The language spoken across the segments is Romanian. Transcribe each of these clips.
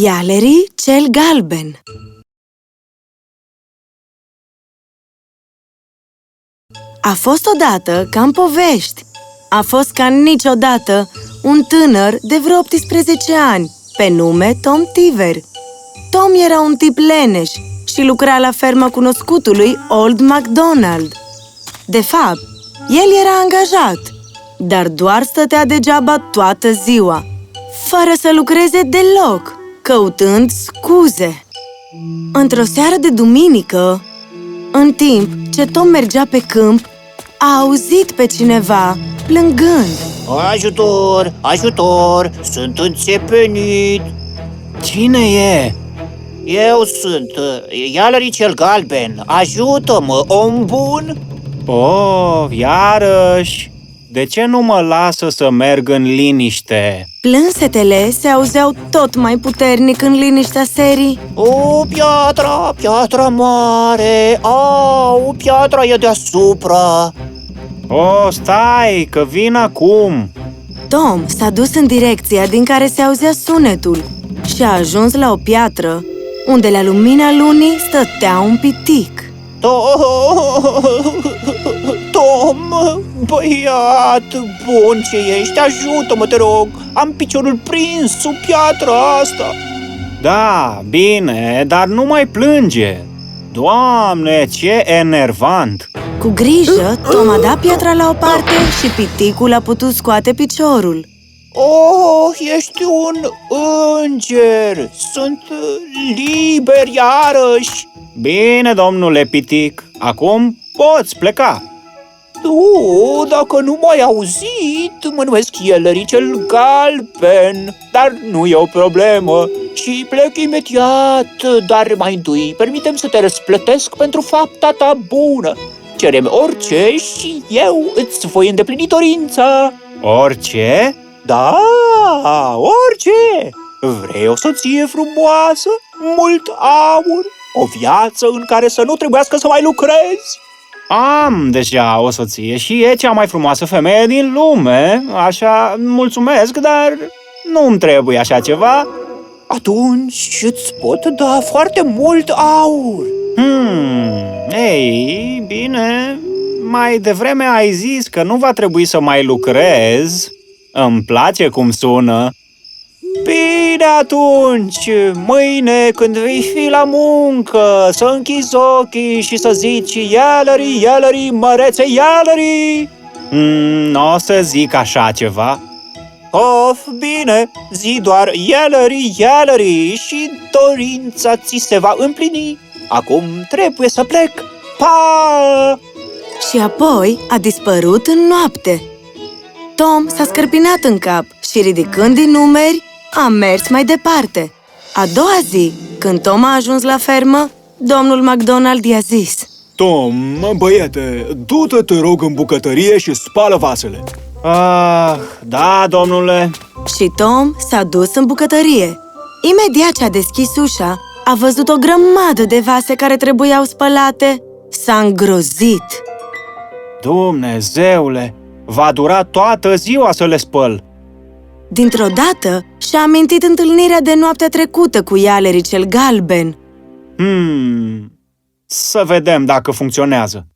Ialerii cel galben A fost odată ca în povești. A fost ca niciodată un tânăr de vreo 18 ani, pe nume Tom Tiver. Tom era un tip leneș și lucra la ferma cunoscutului Old MacDonald. De fapt, el era angajat, dar doar stătea degeaba toată ziua, fără să lucreze deloc, căutând scuze. Într-o seară de duminică, în timp ce Tom mergea pe câmp, a auzit pe cineva plângând. Ajutor, ajutor, sunt înțepenit Cine e? Eu sunt uh, Ialării cel galben, ajută-mă, om bun Oh, iarăși! De ce nu mă lasă să merg în liniște? Plânsetele se auzeau tot mai puternic în liniștea serii. O, piatra, piatra mare, au, piatra e deasupra Oh, stai, că vin acum! Tom s-a dus în direcția din care se auzea sunetul și a ajuns la o piatră, unde la lumina lunii stătea un pitic. Tom, Tom, băiat bun ce ești, ajută-mă, te rog Am piciorul prins sub piatra asta Da, bine, dar nu mai plânge! Doamne, ce enervant! Cu grijă, Tom a dat piatra la o parte și piticul a putut scoate piciorul. Oh, ești un înger, sunt liber iarăși Bine, domnule Pitic, acum poți pleca! Tu, dacă nu m-ai auzit, mă numesc Ielării cel galben, dar nu e o problemă și plec imediat, dar mai întâi permitem să te răsplătesc pentru fapta ta bună. Cerem orice și eu îți voi îndeplini dorința. Orice? Da, orice! Vrei o soție frumoasă, mult aur, o viață în care să nu trebuiască să mai lucrezi? Am deja o soție și e cea mai frumoasă femeie din lume, așa, mulțumesc, dar nu-mi trebuie așa ceva. Atunci îți pot da foarte mult aur. Hmm, ei, bine, mai devreme ai zis că nu va trebui să mai lucrez. Îmi place cum sună. Bine atunci, mâine când vei fi la muncă, să închizi ochii și să zici Ialării, ialării, mărețe, ialării! Hmm, nu o să zic așa ceva. Of, bine, zi doar ialării, ialării și dorința ți se va împlini. Acum trebuie să plec. Pa! Și apoi a dispărut în noapte. Tom s-a scărpinat în cap și, ridicând din numeri, a mers mai departe. A doua zi, când Tom a ajuns la fermă, domnul McDonald i-a zis Tom, băiete, du-te, te rog, în bucătărie și spală vasele. Ah, da, domnule. Și Tom s-a dus în bucătărie. Imediat ce a deschis ușa, a văzut o grămadă de vase care trebuiau spălate. S-a îngrozit. Dumnezeule, va dura toată ziua să le spăl. Dintr-o dată și-a amintit întâlnirea de noaptea trecută cu Ialerii cel galben. Hmm, să vedem dacă funcționează.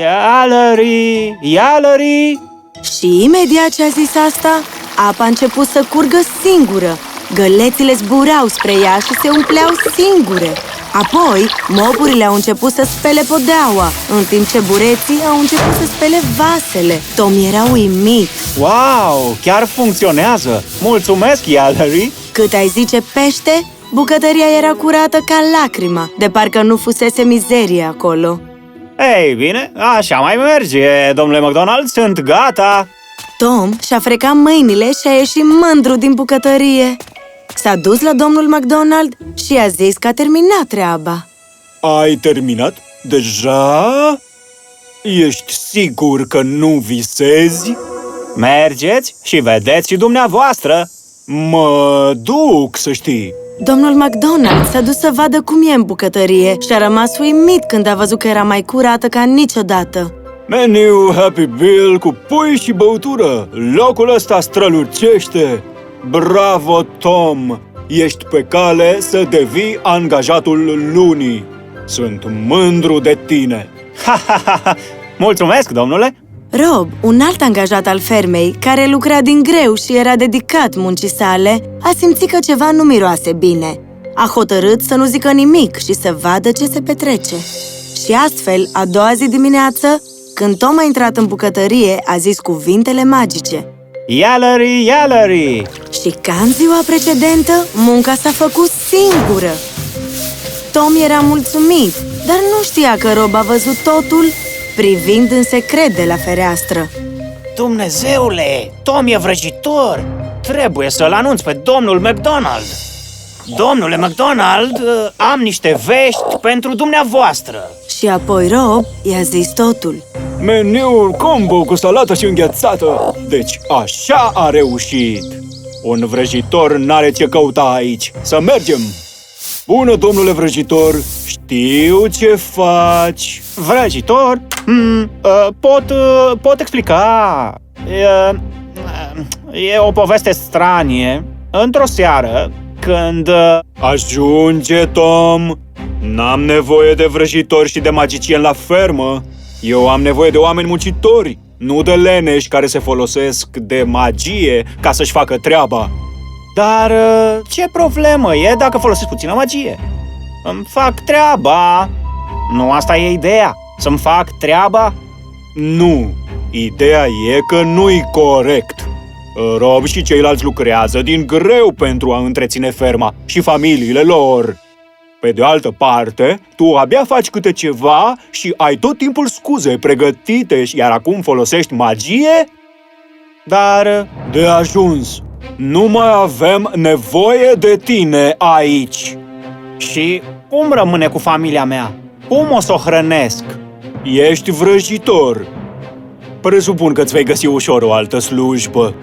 Ialării, ialării! Și imediat ce a zis asta, apa a început să curgă singură. Gălețile zburau spre ea și se umpleau singure. Apoi, mopurile au început să spele podeaua, în timp ce bureții au început să spele vasele. Tom era uimit. Wow, chiar funcționează! Mulțumesc, Ialării! Cât ai zice pește, bucătăria era curată ca lacrima, de parcă nu fusese mizerie acolo. Ei, bine, așa mai merge, domnule McDonald, sunt gata! Tom și-a frecat mâinile și a ieșit mândru din bucătărie. S-a dus la domnul McDonald și i-a zis că a terminat treaba. Ai terminat? Deja? Ești sigur că nu visezi? Mergeți și vedeți și dumneavoastră! Mă duc, să știi. Domnul McDonald s-a dus să vadă cum e în bucătărie și a rămas uimit când a văzut că era mai curată ca niciodată. Meniu Happy Bill cu pui și băutură. Locul ăsta strălucește. Bravo, Tom! ești pe cale să devii angajatul lunii. Sunt mândru de tine! Ha, ha, ha, ha. Mulțumesc, domnule! Rob, un alt angajat al fermei, care lucra din greu și era dedicat muncii sale, a simțit că ceva nu miroase bine. A hotărât să nu zică nimic și să vadă ce se petrece. Și astfel, a doua zi dimineață, când Tom a intrat în bucătărie, a zis cuvintele magice. Yallery, yallery! Și ca în ziua precedentă, munca s-a făcut singură. Tom era mulțumit, dar nu știa că Rob a văzut totul privind în secret de la fereastră. Dumnezeule, Tom e vrăjitor! Trebuie să-l anunț pe domnul McDonald! Domnule McDonald, am niște vești pentru dumneavoastră! Și apoi Rob i-a zis totul. Meniul combo cu salată și înghețată! Deci așa a reușit! Un vrăjitor n-are ce căuta aici! Să mergem! Bună, domnule vrăjitor! Știu ce faci! Vrăjitor? Mm, uh, pot, uh, pot explica. E, uh, e o poveste stranie. Într-o seară, când... Uh, Ajunge, Tom! N-am nevoie de vrăjitori și de magicieni la fermă. Eu am nevoie de oameni muncitori, nu de leneși care se folosesc de magie ca să-și facă treaba. dar uh, ce problemă e dacă folosesc puțină magie? Îmi fac treaba. Nu asta e ideea. Să-mi fac treaba? Nu, ideea e că nu-i corect. Rob și ceilalți lucrează din greu pentru a întreține ferma și familiile lor. Pe de altă parte, tu abia faci câte ceva și ai tot timpul scuze pregătite, iar acum folosești magie? Dar... uh, De ajuns! Nu mai avem nevoie de tine aici! Și cum rămâne cu familia mea? Cum o să o hrănesc? Ești vrăjitor! Presupun că îți vei găsi ușor o altă slujbă.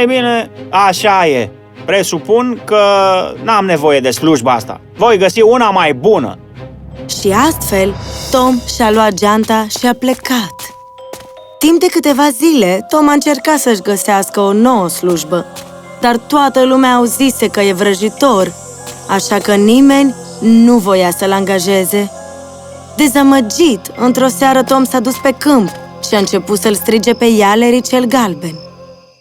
Ei bine, așa e. Presupun că n-am nevoie de slujba asta. Voi găsi una mai bună. Și astfel, Tom și-a luat geanta și a plecat. Timp de câteva zile, Tom a încercat să-și găsească o nouă slujbă, dar toată lumea auzise că e vrăjitor, așa că nimeni nu voia să-l angajeze. Dezamăgit, într-o seară Tom s-a dus pe câmp și a început să-l strige pe Ialerii cel galben.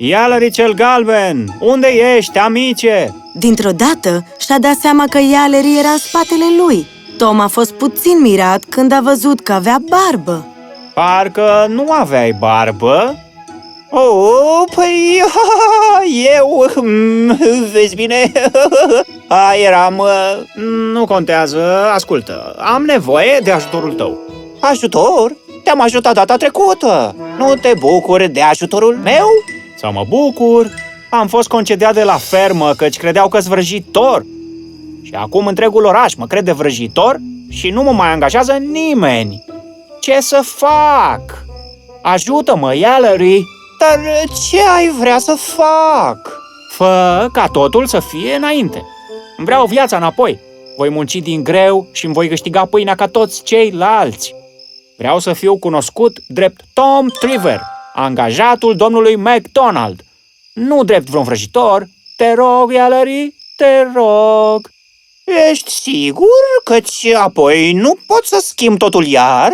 Ialări cel galben, unde ești, amice? Dintr-o dată, și-a dat seama că Ialerii era în spatele lui. Tom a fost puțin mirat când a văzut că avea barbă. Parcă nu aveai barbă. Oh, păi, eu, mm, vezi bine, a, eram uh, Nu contează, ascultă, am nevoie de ajutorul tău. ajutor. Te-am ajutat data trecută. Nu te bucuri de ajutorul meu? Să mă bucur, am fost concediat de la fermă căci credeau că-s vrăjitor. Și acum întregul oraș mă crede vrăjitor și nu mă mai angajează nimeni. Ce să fac? Ajută-mă, Yallery! Dar ce ai vrea să fac? Fă ca totul să fie înainte. Îmi vreau viața înapoi. Voi munci din greu și îmi voi câștiga pâinea ca toți ceilalți. Vreau să fiu cunoscut drept Tom Triver, angajatul domnului McDonald. Nu drept vreun vrăjitor. Te rog, Yallery, te rog. Ești sigur căci apoi nu pot să schimb totul iar?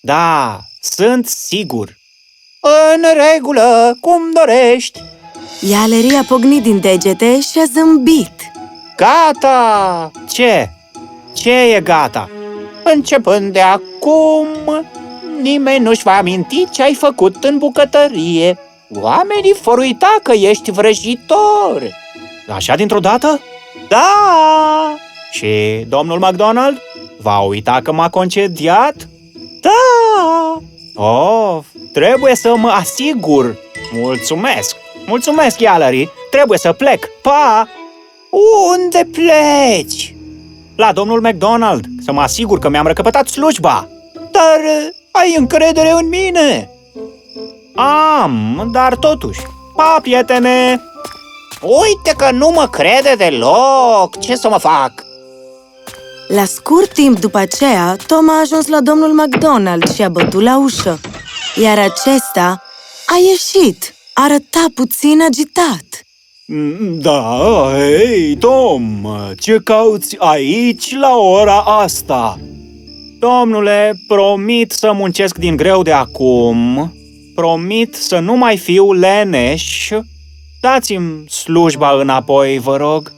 Da, sunt sigur. În regulă, cum dorești. Ialerii a pognit din degete și a zâmbit. Gata! Ce? Ce e gata? Începând de acum, nimeni nu-și va aminti ce ai făcut în bucătărie. Oamenii vor uita că ești vrăjitor. Așa dintr-o dată? Da! Și domnul McDonald va uita că m-a concediat? Da! Oh, trebuie să mă asigur. Mulțumesc. Mulțumesc, Yallery. Trebuie să plec. Pa! Unde pleci? La domnul McDonald, să mă asigur că mi-am recăpătat slujba. Dar ai încredere în mine. Am, dar totuși. Pa, prietene! Uite că nu mă crede deloc. Ce să mă fac? La scurt timp după aceea, Tom a ajuns la domnul McDonald și a bătut la ușă. Iar acesta a ieșit, arăta puțin agitat. Mm, Da, hei, Tom, ce cauți aici la ora asta? Domnule, promit să muncesc din greu de acum. Promit să nu mai fiu leneș. Dați-mi slujba înapoi, vă rog.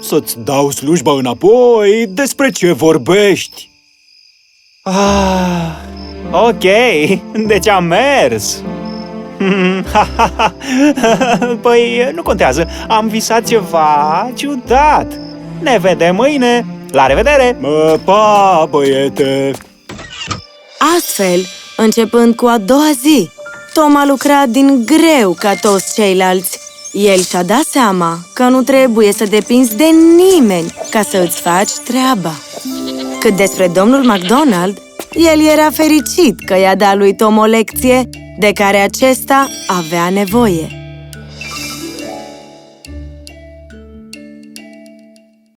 Să-ți dau slujba înapoi? Despre ce vorbești? Ah, ok, deci am mers. păi, nu contează, am visat ceva ciudat. Ne vedem mâine. La revedere! Mă, pa, băiete! Astfel, începând cu a doua zi, Tom a lucrat din greu ca toți ceilalți. El și-a dat seama că nu trebuie să depinzi de nimeni ca să îți faci treaba. Cât despre domnul McDonald, el era fericit că i-a dat lui Tom o lecție de care acesta avea nevoie.